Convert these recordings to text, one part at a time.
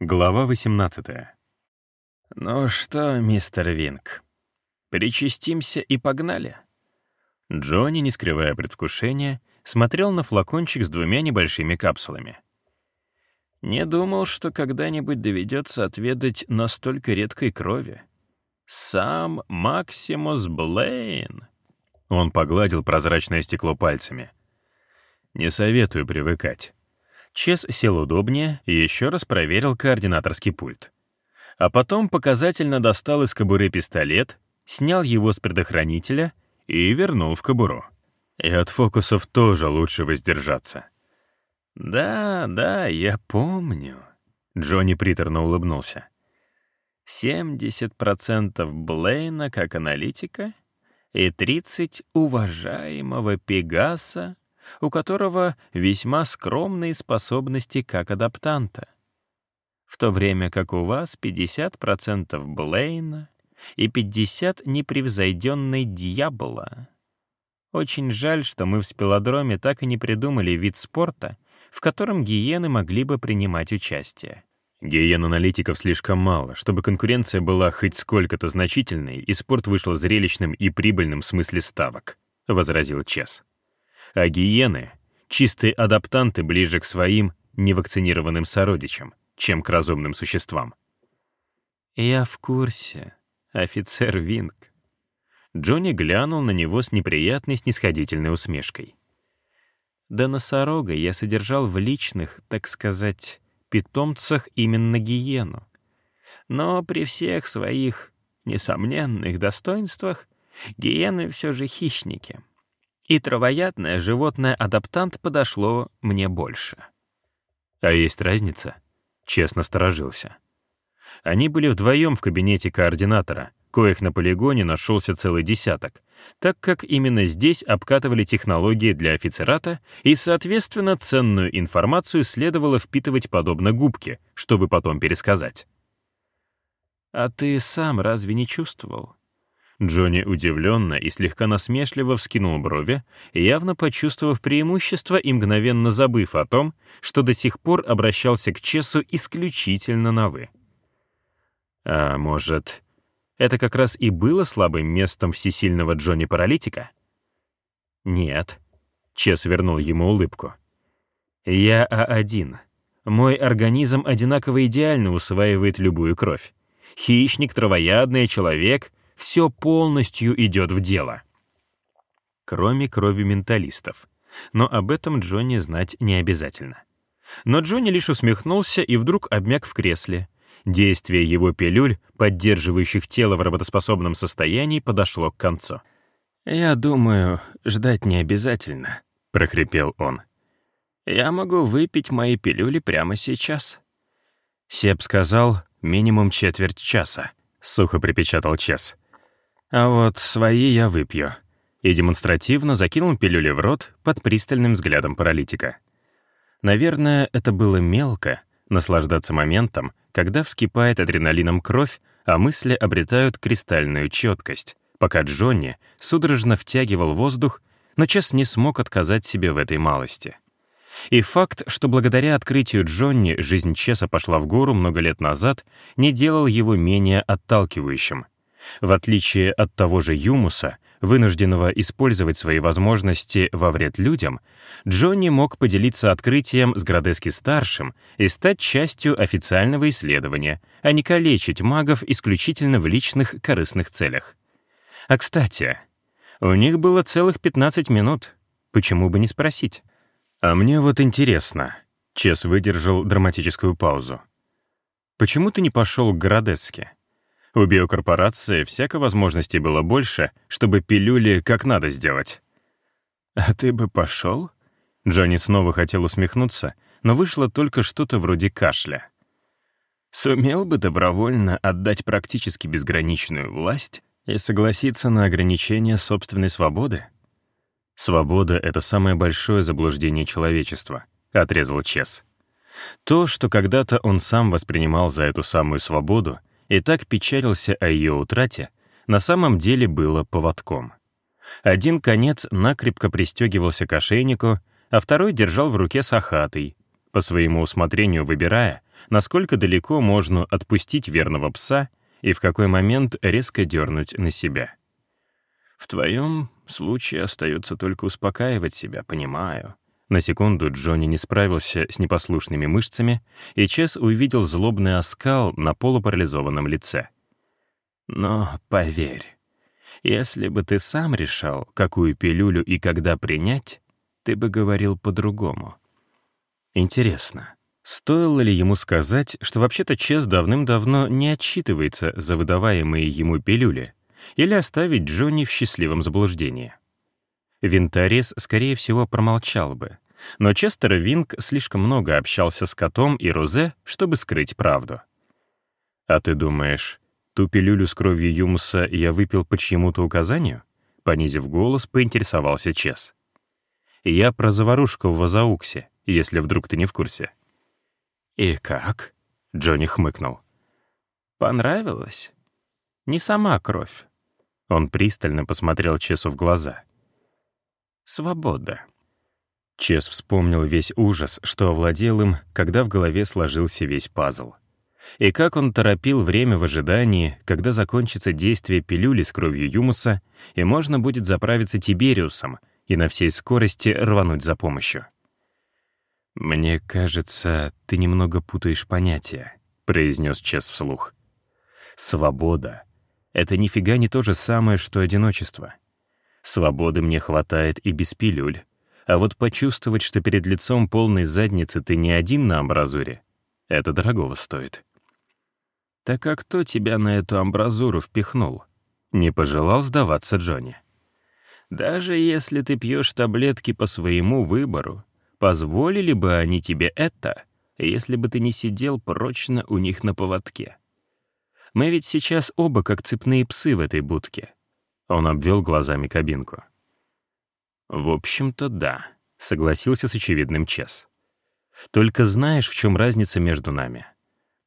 Глава 18. «Ну что, мистер Винг, причастимся и погнали?» Джонни, не скрывая предвкушения, смотрел на флакончик с двумя небольшими капсулами. «Не думал, что когда-нибудь доведется отведать настолько редкой крови. Сам Максимус Блейн!» Он погладил прозрачное стекло пальцами. «Не советую привыкать». Чес сел удобнее и еще раз проверил координаторский пульт. А потом показательно достал из кобуры пистолет, снял его с предохранителя и вернул в кобуру. И от фокусов тоже лучше воздержаться. «Да, да, я помню», — Джонни приторно улыбнулся. «70% Блейна как аналитика и 30% уважаемого Пегаса у которого весьма скромные способности как адаптанта. В то время как у вас 50% Блейна и 50% непревзойденной Дьявола. Очень жаль, что мы в спилодроме так и не придумали вид спорта, в котором гиены могли бы принимать участие. Гиен-аналитиков слишком мало, чтобы конкуренция была хоть сколько-то значительной, и спорт вышел зрелищным и прибыльным в смысле ставок, — возразил Чес а гиены — чистые адаптанты ближе к своим невакцинированным сородичам, чем к разумным существам. «Я в курсе, офицер Винг». Джонни глянул на него с неприятной снисходительной усмешкой. «Да носорога я содержал в личных, так сказать, питомцах именно гиену. Но при всех своих несомненных достоинствах гиены все же хищники. И травоядное животное-адаптант подошло мне больше. А есть разница? Честно сторожился. Они были вдвоем в кабинете координатора, коих на полигоне нашелся целый десяток, так как именно здесь обкатывали технологии для офицерата, и, соответственно, ценную информацию следовало впитывать подобно губке, чтобы потом пересказать. «А ты сам разве не чувствовал?» Джонни удивленно и слегка насмешливо вскинул брови, явно почувствовав преимущество и мгновенно забыв о том, что до сих пор обращался к Чесу исключительно на «вы». А может, это как раз и было слабым местом всесильного Джонни-паралитика? Нет. Чес вернул ему улыбку. Я А1. Мой организм одинаково идеально усваивает любую кровь. Хищник, травоядный, человек — все полностью идет в дело. Кроме крови менталистов. Но об этом Джонни знать не обязательно. Но Джонни лишь усмехнулся и вдруг обмяк в кресле. Действие его пилюль, поддерживающих тело в работоспособном состоянии, подошло к концу. «Я думаю, ждать не обязательно», — прохрипел он. «Я могу выпить мои пилюли прямо сейчас». Себ сказал, минимум четверть часа, — сухо припечатал Чес. А вот свои я выпью. И демонстративно закинул пилюли в рот под пристальным взглядом паралитика. Наверное, это было мелко — наслаждаться моментом, когда вскипает адреналином кровь, а мысли обретают кристальную четкость, пока Джонни судорожно втягивал воздух, но Чес не смог отказать себе в этой малости. И факт, что благодаря открытию Джонни жизнь Чеса пошла в гору много лет назад, не делал его менее отталкивающим — в отличие от того же Юмуса, вынужденного использовать свои возможности во вред людям, Джонни мог поделиться открытием с Градески-старшим и стать частью официального исследования, а не калечить магов исключительно в личных корыстных целях. А кстати, у них было целых 15 минут. Почему бы не спросить? «А мне вот интересно», — Чес выдержал драматическую паузу. «Почему ты не пошел к Городецке?» У биокорпорации всяко возможностей было больше, чтобы пилюли как надо сделать. «А ты бы пошел?» Джонни снова хотел усмехнуться, но вышло только что-то вроде кашля. «Сумел бы добровольно отдать практически безграничную власть и согласиться на ограничение собственной свободы?» «Свобода — это самое большое заблуждение человечества», — отрезал Чес. То, что когда-то он сам воспринимал за эту самую свободу — и так печалился о ее утрате, на самом деле было поводком. Один конец накрепко пристегивался к ошейнику, а второй держал в руке сахатый, по своему усмотрению выбирая, насколько далеко можно отпустить верного пса и в какой момент резко дернуть на себя. В твоем случае остается только успокаивать себя, понимаю. На секунду Джонни не справился с непослушными мышцами, и Чес увидел злобный оскал на полупарализованном лице. Но поверь, если бы ты сам решал, какую пилюлю и когда принять, ты бы говорил по-другому. Интересно, стоило ли ему сказать, что вообще-то Чес давным-давно не отчитывается за выдаваемые ему пилюли, или оставить Джонни в счастливом заблуждении? Винторез, скорее всего, промолчал бы, но Честер Винг слишком много общался с котом и Розе, чтобы скрыть правду. «А ты думаешь, ту пилюлю с кровью Юмуса я выпил по чьему-то указанию?» Понизив голос, поинтересовался Чес. «Я про заварушку в Вазауксе, если вдруг ты не в курсе». «И как?» — Джонни хмыкнул. «Понравилось? Не сама кровь». Он пристально посмотрел Чесу в глаза. «Свобода». Чес вспомнил весь ужас, что овладел им, когда в голове сложился весь пазл. И как он торопил время в ожидании, когда закончится действие пилюли с кровью Юмуса, и можно будет заправиться Тибериусом и на всей скорости рвануть за помощью. «Мне кажется, ты немного путаешь понятия», — произнес Чес вслух. «Свобода — это нифига не то же самое, что одиночество. Свободы мне хватает и без пилюль, а вот почувствовать, что перед лицом полной задницы ты не один на амбразуре, это дорогого стоит». «Так а кто тебя на эту амбразуру впихнул?» Не пожелал сдаваться Джонни. «Даже если ты пьешь таблетки по своему выбору, Позволили бы они тебе это, если бы ты не сидел прочно у них на поводке? Мы ведь сейчас оба как цепные псы в этой будке. Он обвел глазами кабинку. В общем-то, да, согласился с очевидным Чес. Только знаешь, в чем разница между нами?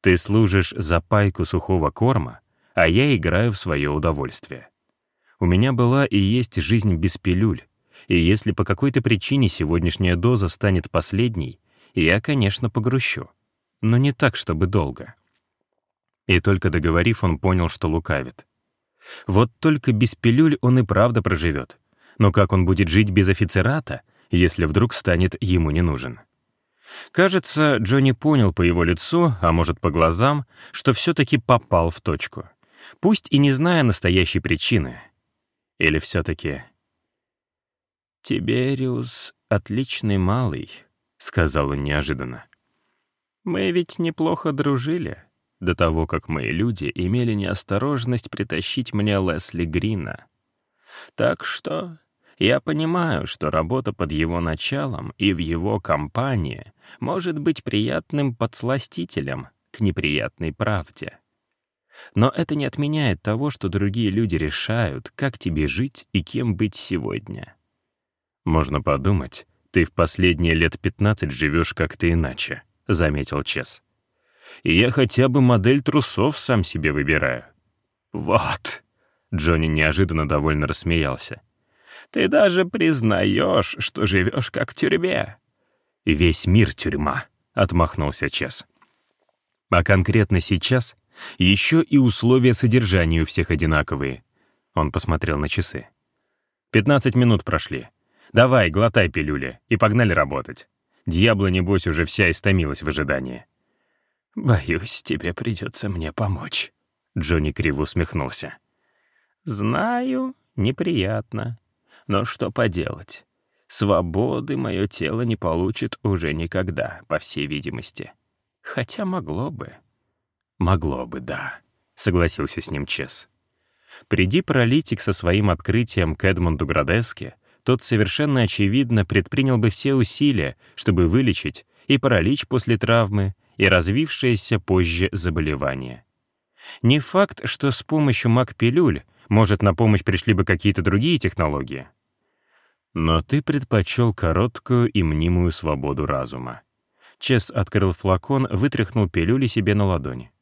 Ты служишь за пайку сухого корма, а я играю в свое удовольствие. У меня была и есть жизнь без пилюль, и если по какой-то причине сегодняшняя доза станет последней, я, конечно, погрущу. Но не так, чтобы долго. И только договорив, он понял, что лукавит. Вот только без пилюль он и правда проживет. Но как он будет жить без офицерата, если вдруг станет ему не нужен? Кажется, Джонни понял по его лицу, а может по глазам, что все-таки попал в точку. Пусть и не зная настоящей причины. Или все-таки «Тибериус — отличный малый», — сказал он неожиданно. «Мы ведь неплохо дружили, до того, как мои люди имели неосторожность притащить мне Лесли Грина. Так что я понимаю, что работа под его началом и в его компании может быть приятным подсластителем к неприятной правде. Но это не отменяет того, что другие люди решают, как тебе жить и кем быть сегодня. «Можно подумать, ты в последние лет 15 живешь как-то иначе», — заметил Чес. «И я хотя бы модель трусов сам себе выбираю». «Вот», — Джонни неожиданно довольно рассмеялся. «Ты даже признаешь, что живешь как в тюрьме». «Весь мир тюрьма», — отмахнулся Чес. «А конкретно сейчас еще и условия содержания у всех одинаковые». Он посмотрел на часы. «Пятнадцать минут прошли. Давай, глотай пилюли, и погнали работать. Дьябла, небось, уже вся истомилась в ожидании. «Боюсь, тебе придется мне помочь», — Джонни криво усмехнулся. «Знаю, неприятно. Но что поделать? Свободы мое тело не получит уже никогда, по всей видимости. Хотя могло бы». «Могло бы, да», — согласился с ним Чес. Приди паралитик со своим открытием к Эдмонду Градеске, тот совершенно очевидно предпринял бы все усилия, чтобы вылечить и паралич после травмы, и развившееся позже заболевание. Не факт, что с помощью маг-пилюль, может, на помощь пришли бы какие-то другие технологии. Но ты предпочел короткую и мнимую свободу разума. Чес открыл флакон, вытряхнул пилюли себе на ладони.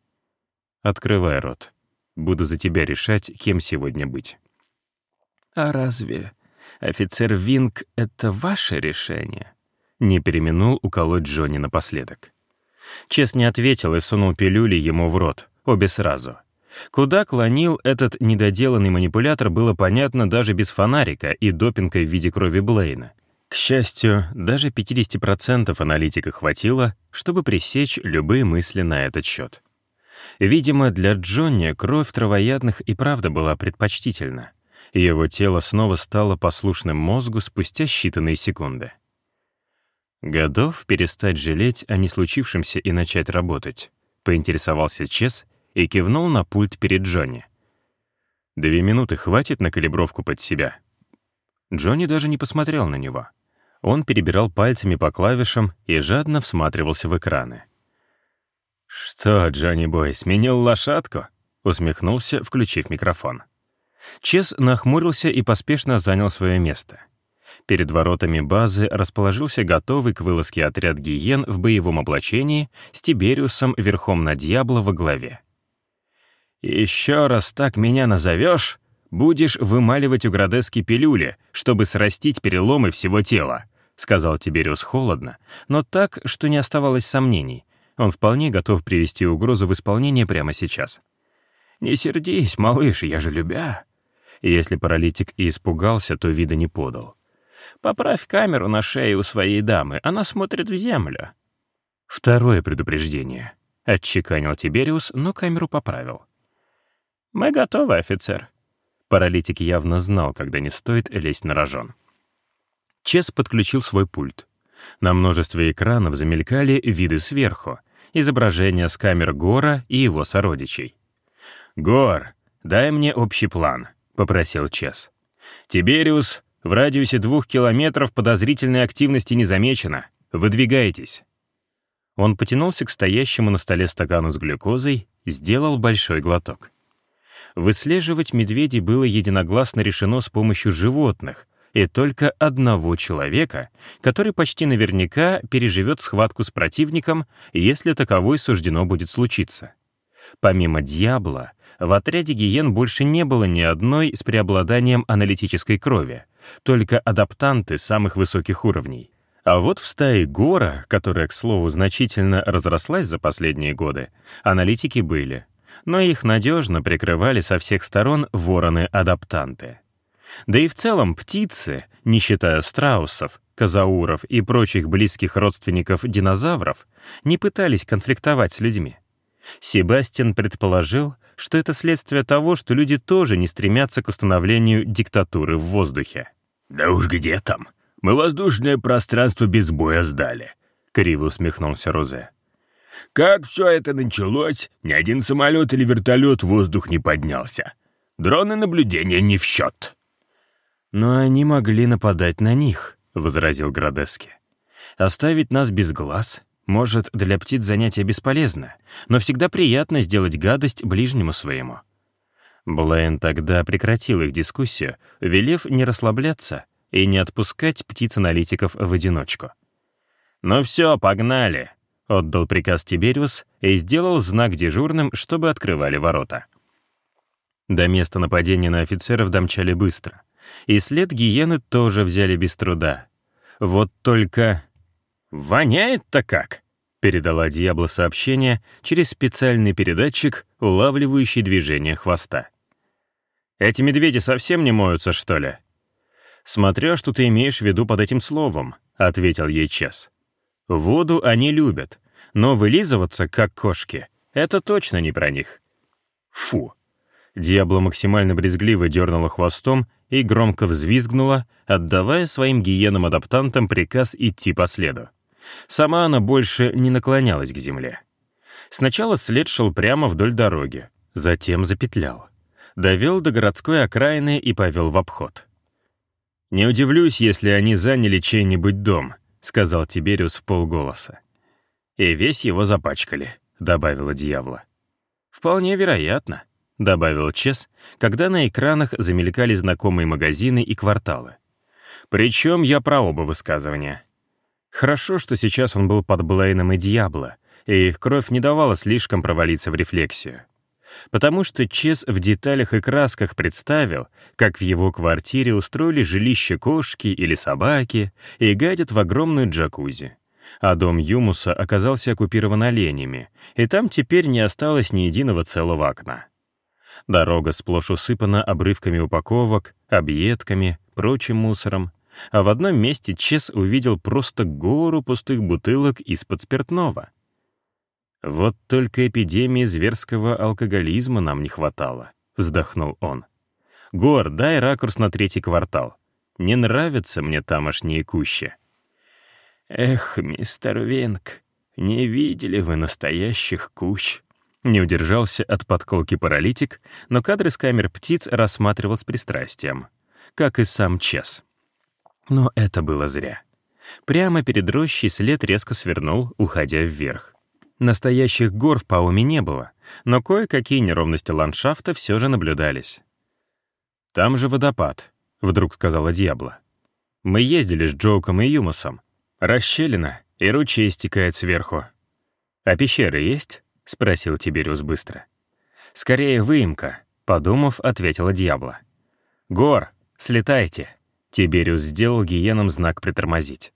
«Открывай рот. Буду за тебя решать, кем сегодня быть». «А разве «Офицер Винг — это ваше решение?» Не переминул уколоть Джонни напоследок. Чес не ответил и сунул пилюли ему в рот, обе сразу. Куда клонил этот недоделанный манипулятор, было понятно даже без фонарика и допинга в виде крови Блейна. К счастью, даже 50% аналитика хватило, чтобы пресечь любые мысли на этот счет. Видимо, для Джонни кровь травоядных и правда была предпочтительна. Его тело снова стало послушным мозгу спустя считанные секунды. «Годов перестать жалеть о не случившемся и начать работать», — поинтересовался Чес и кивнул на пульт перед Джонни. «Две минуты хватит на калибровку под себя?» Джонни даже не посмотрел на него. Он перебирал пальцами по клавишам и жадно всматривался в экраны. «Что, Джонни Бой, сменил лошадку?» — усмехнулся, включив микрофон. Чес нахмурился и поспешно занял свое место. Перед воротами базы расположился готовый к вылазке отряд гиен в боевом облачении с Тибериусом верхом на Дьябло во главе. «Еще раз так меня назовешь, будешь вымаливать у Градески пилюли, чтобы срастить переломы всего тела», — сказал Тибериус холодно, но так, что не оставалось сомнений. Он вполне готов привести угрозу в исполнение прямо сейчас. «Не сердись, малыш, я же любя». Если паралитик и испугался, то вида не подал. «Поправь камеру на шее у своей дамы, она смотрит в землю». «Второе предупреждение», — отчеканил Тибериус, но камеру поправил. «Мы готовы, офицер». Паралитик явно знал, когда не стоит лезть на рожон. Чес подключил свой пульт. На множестве экранов замелькали виды сверху, изображения с камер Гора и его сородичей. «Гор, дай мне общий план», — попросил Чес. «Тибериус, в радиусе двух километров подозрительной активности не замечено. Выдвигайтесь». Он потянулся к стоящему на столе стакану с глюкозой, сделал большой глоток. Выслеживать медведей было единогласно решено с помощью животных, и только одного человека, который почти наверняка переживет схватку с противником, если таковой суждено будет случиться. Помимо «Дьябла», в отряде гиен больше не было ни одной с преобладанием аналитической крови, только адаптанты самых высоких уровней. А вот в стае Гора, которая, к слову, значительно разрослась за последние годы, аналитики были, но их надежно прикрывали со всех сторон вороны-адаптанты. Да и в целом птицы, не считая страусов, казауров и прочих близких родственников динозавров, не пытались конфликтовать с людьми. Себастьян предположил, что это следствие того, что люди тоже не стремятся к установлению диктатуры в воздухе. «Да уж где там? Мы воздушное пространство без боя сдали», — криво усмехнулся Розе. «Как все это началось, ни один самолет или вертолет в воздух не поднялся. Дроны наблюдения не в счет». «Но они могли нападать на них», — возразил Градески. «Оставить нас без глаз? Может, для птиц занятие бесполезно, но всегда приятно сделать гадость ближнему своему». Блейн тогда прекратил их дискуссию, велев не расслабляться и не отпускать птиц-аналитиков в одиночку. «Ну все, погнали!» — отдал приказ Тибериус и сделал знак дежурным, чтобы открывали ворота. До места нападения на офицеров домчали быстро — и след гиены тоже взяли без труда. Вот только... «Воняет-то как!» — передала Дьябло сообщение через специальный передатчик, улавливающий движение хвоста. «Эти медведи совсем не моются, что ли?» «Смотря, что ты имеешь в виду под этим словом», — ответил ей Час. «Воду они любят, но вылизываться, как кошки, это точно не про них». «Фу!» Диабло максимально брезгливо дернула хвостом и громко взвизгнула, отдавая своим гиенам-адаптантам приказ идти по следу. Сама она больше не наклонялась к земле. Сначала след шел прямо вдоль дороги, затем запетлял. Довел до городской окраины и повел в обход. «Не удивлюсь, если они заняли чей-нибудь дом», — сказал Тибериус в полголоса. «И весь его запачкали», — добавила дьявола. «Вполне вероятно», — добавил Чес, когда на экранах замелькали знакомые магазины и кварталы. Причем я про оба высказывания. Хорошо, что сейчас он был под Блейном и Дьябло, и их кровь не давала слишком провалиться в рефлексию. Потому что Чес в деталях и красках представил, как в его квартире устроили жилище кошки или собаки и гадят в огромную джакузи. а дом Юмуса оказался оккупирован оленями, и там теперь не осталось ни единого целого окна. Дорога сплошь усыпана обрывками упаковок, объедками, прочим мусором, а в одном месте Чес увидел просто гору пустых бутылок из-под спиртного. «Вот только эпидемии зверского алкоголизма нам не хватало», — вздохнул он. «Гор, дай ракурс на третий квартал. Не нравятся мне тамошние кущи». «Эх, мистер Винг, не видели вы настоящих кущ?» Не удержался от подколки паралитик, но кадры с камер птиц рассматривал с пристрастием, как и сам Чес. Но это было зря. Прямо перед рощей след резко свернул, уходя вверх. Настоящих гор в Пауме не было, но кое-какие неровности ландшафта все же наблюдались. «Там же водопад», — вдруг сказала Дьябло. «Мы ездили с Джоуком и Юмусом. Расщелина, и ручей стекает сверху. А пещеры есть?» — спросил Тибериус быстро. «Скорее выемка», — подумав, ответила Дьявола. «Гор, слетайте!» Тибериус сделал гиенам знак «притормозить».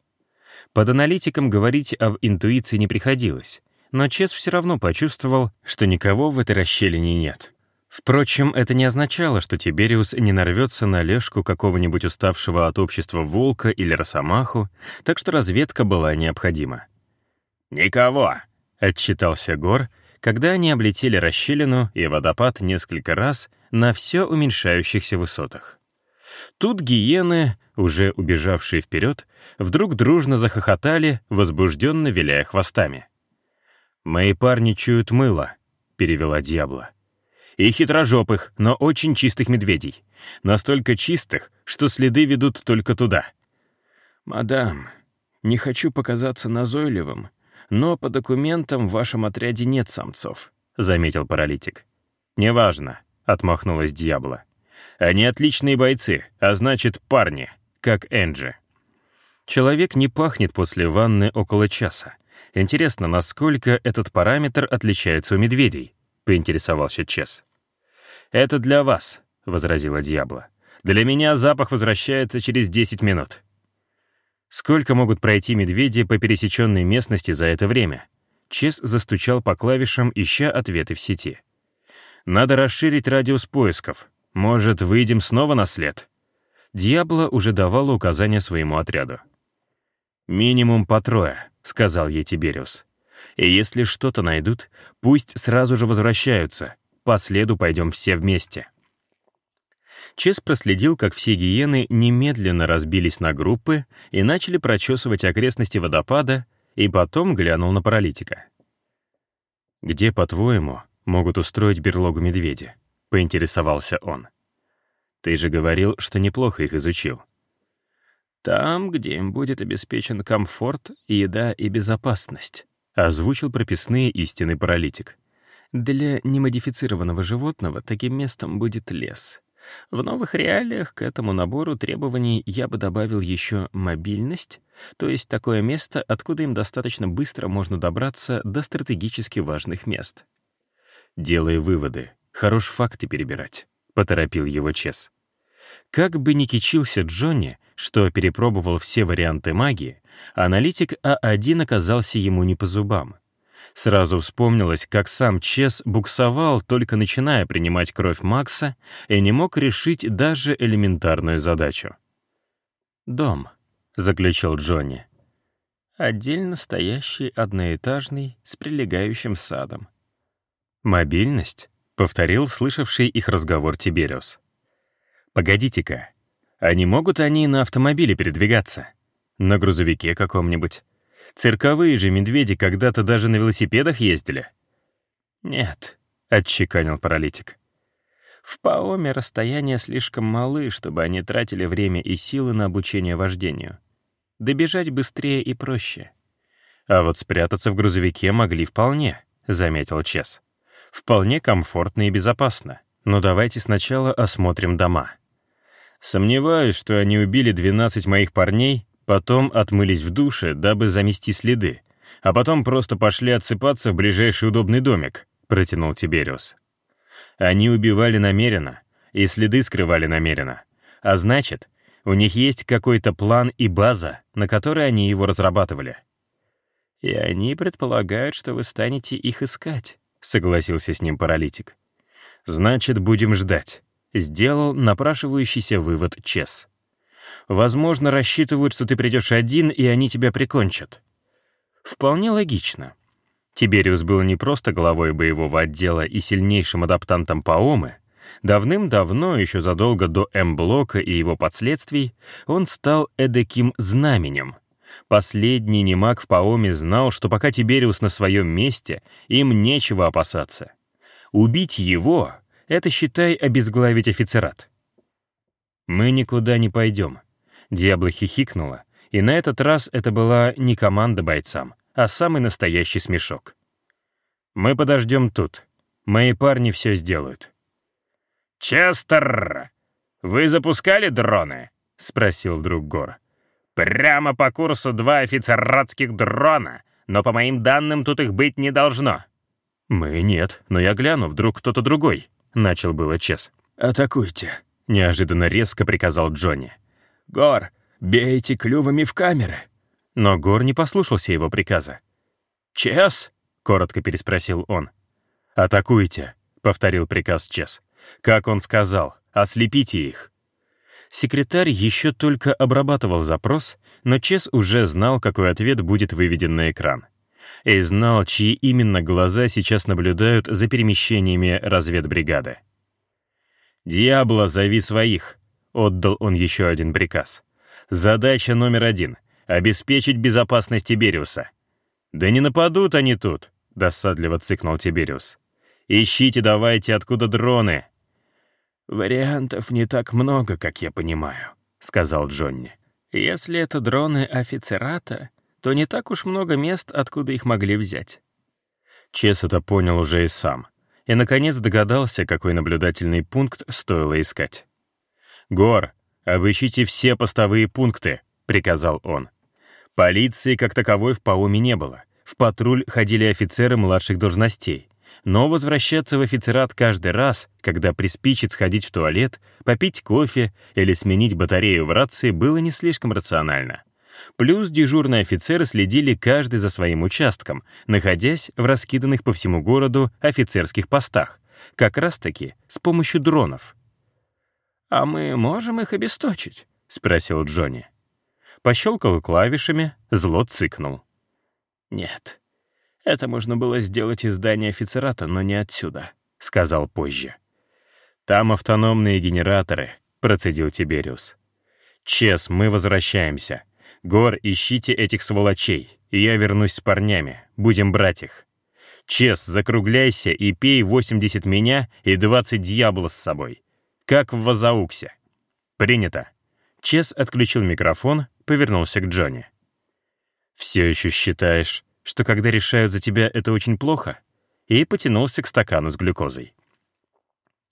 Под аналитиком говорить об интуиции не приходилось, но Чес все равно почувствовал, что никого в этой расщелине нет. Впрочем, это не означало, что Тибериус не нарвется на лешку какого-нибудь уставшего от общества волка или росомаху, так что разведка была необходима. «Никого!» — отчитался Гор, когда они облетели расщелину и водопад несколько раз на все уменьшающихся высотах. Тут гиены, уже убежавшие вперед, вдруг дружно захохотали, возбужденно виляя хвостами. «Мои парни чуют мыло», — перевела Дьябло. «И хитрожопых, но очень чистых медведей. Настолько чистых, что следы ведут только туда». «Мадам, не хочу показаться назойливым, но по документам в вашем отряде нет самцов», — заметил паралитик. «Неважно», — отмахнулась Дьябло. «Они отличные бойцы, а значит, парни, как Энджи». Человек не пахнет после ванны около часа. Интересно, насколько этот параметр отличается у медведей? Поинтересовался Чес. «Это для вас», — возразила Дьябло. «Для меня запах возвращается через 10 минут». Сколько могут пройти медведи по пересеченной местности за это время? Чес застучал по клавишам, ища ответы в сети. Надо расширить радиус поисков. Может, выйдем снова на след? Дьябло уже давала указания своему отряду. «Минимум по трое», — сказал ей Тибериус. «И если что-то найдут, пусть сразу же возвращаются. По следу пойдем все вместе». Чес проследил, как все гиены немедленно разбились на группы и начали прочесывать окрестности водопада, и потом глянул на паралитика. «Где, по-твоему, могут устроить берлогу медведи?» — поинтересовался он. «Ты же говорил, что неплохо их изучил». «Там, где им будет обеспечен комфорт, еда и безопасность», — озвучил прописные истины паралитик. «Для немодифицированного животного таким местом будет лес». В новых реалиях к этому набору требований я бы добавил еще мобильность, то есть такое место, откуда им достаточно быстро можно добраться до стратегически важных мест. «Делай выводы. Хорош факты перебирать», — поторопил его Чес. Как бы ни кичился Джонни, что перепробовал все варианты магии, аналитик А1 оказался ему не по зубам. Сразу вспомнилось, как сам Чес буксовал, только начиная принимать кровь Макса, и не мог решить даже элементарную задачу. «Дом», — заключил Джонни. «Отдельно стоящий одноэтажный с прилегающим садом». «Мобильность?» — повторил слышавший их разговор Тибериус. «Погодите-ка, а не могут они на автомобиле передвигаться? На грузовике каком-нибудь?» Цирковые же медведи когда-то даже на велосипедах ездили. «Нет», — отчеканил паралитик. «В Паоме расстояния слишком малы, чтобы они тратили время и силы на обучение вождению. Добежать быстрее и проще». «А вот спрятаться в грузовике могли вполне», — заметил Чес. «Вполне комфортно и безопасно. Но давайте сначала осмотрим дома». Сомневаюсь, что они убили 12 моих парней Потом отмылись в душе, дабы замести следы, а потом просто пошли отсыпаться в ближайший удобный домик», — протянул Тибериус. «Они убивали намеренно, и следы скрывали намеренно. А значит, у них есть какой-то план и база, на которой они его разрабатывали». «И они предполагают, что вы станете их искать», — согласился с ним паралитик. «Значит, будем ждать», — сделал напрашивающийся вывод Чес. «Возможно, рассчитывают, что ты придешь один, и они тебя прикончат». Вполне логично. Тибериус был не просто главой боевого отдела и сильнейшим адаптантом Паомы. Давным-давно, еще задолго до М-блока и его последствий, он стал эдаким знаменем. Последний немаг в Паоме знал, что пока Тибериус на своем месте, им нечего опасаться. Убить его — это, считай, обезглавить офицерат. «Мы никуда не пойдем», — Диабло хихикнула, и на этот раз это была не команда бойцам, а самый настоящий смешок. «Мы подождем тут. Мои парни все сделают». «Честер, вы запускали дроны?» — спросил вдруг Гор. «Прямо по курсу два офицератских дрона, но по моим данным тут их быть не должно». «Мы нет, но я гляну, вдруг кто-то другой», — начал было Чес. «Атакуйте», — неожиданно резко приказал Джонни. «Гор, бейте клювами в камеры». Но Гор не послушался его приказа. «Чес?» — коротко переспросил он. «Атакуйте», — повторил приказ Чес. «Как он сказал, ослепите их». Секретарь еще только обрабатывал запрос, но Чес уже знал, какой ответ будет выведен на экран. И знал, чьи именно глаза сейчас наблюдают за перемещениями разведбригады. «Диабло, зови своих», — отдал он еще один приказ. «Задача номер один — обеспечить безопасность Тибериуса». «Да не нападут они тут», — досадливо цыкнул Тибериус. «Ищите давайте, откуда дроны». «Вариантов не так много, как я понимаю», — сказал Джонни. «Если это дроны офицерата, то не так уж много мест, откуда их могли взять». Чес это понял уже и сам, и, наконец, догадался, какой наблюдательный пункт стоило искать. «Гор, обыщите все постовые пункты», — приказал он. Полиции как таковой в Пауме не было. В патруль ходили офицеры младших должностей. Но возвращаться в офицерат каждый раз, когда приспичит сходить в туалет, попить кофе или сменить батарею в рации, было не слишком рационально. Плюс дежурные офицеры следили каждый за своим участком, находясь в раскиданных по всему городу офицерских постах, как раз-таки с помощью дронов. «А мы можем их обесточить?» — спросил Джонни. Пощелкал клавишами, зло цыкнул. «Нет, это можно было сделать из здания офицерата, но не отсюда», — сказал позже. «Там автономные генераторы», — процедил Тибериус. «Чес, мы возвращаемся. Гор, ищите этих сволочей, и я вернусь с парнями. Будем брать их. Чес, закругляйся и пей 80 меня и 20 дьявола с собой. Как в Вазауксе». «Принято». Чес отключил микрофон, повернулся к Джонни. «Все еще считаешь, что когда решают за тебя, это очень плохо?» И потянулся к стакану с глюкозой.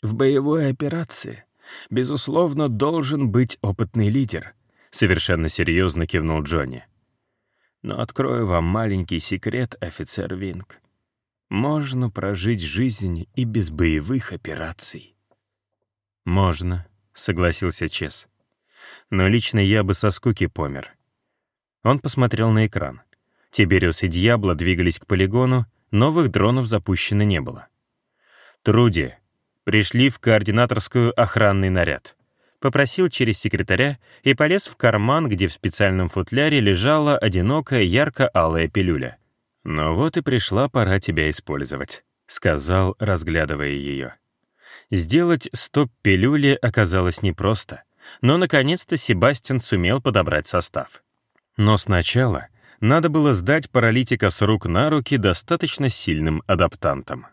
«В боевой операции, безусловно, должен быть опытный лидер», совершенно серьезно кивнул Джонни. «Но открою вам маленький секрет, офицер Винг. Можно прожить жизнь и без боевых операций». «Можно», — согласился Чес но лично я бы со скуки помер. Он посмотрел на экран. Тибериус и Дьябло двигались к полигону, новых дронов запущено не было. «Труди, пришли в координаторскую охранный наряд», попросил через секретаря и полез в карман, где в специальном футляре лежала одинокая ярко-алая пилюля. «Ну вот и пришла пора тебя использовать», — сказал, разглядывая ее. Сделать стоп-пилюли оказалось непросто но наконец-то Себастьян сумел подобрать состав. Но сначала надо было сдать паралитика с рук на руки достаточно сильным адаптантам.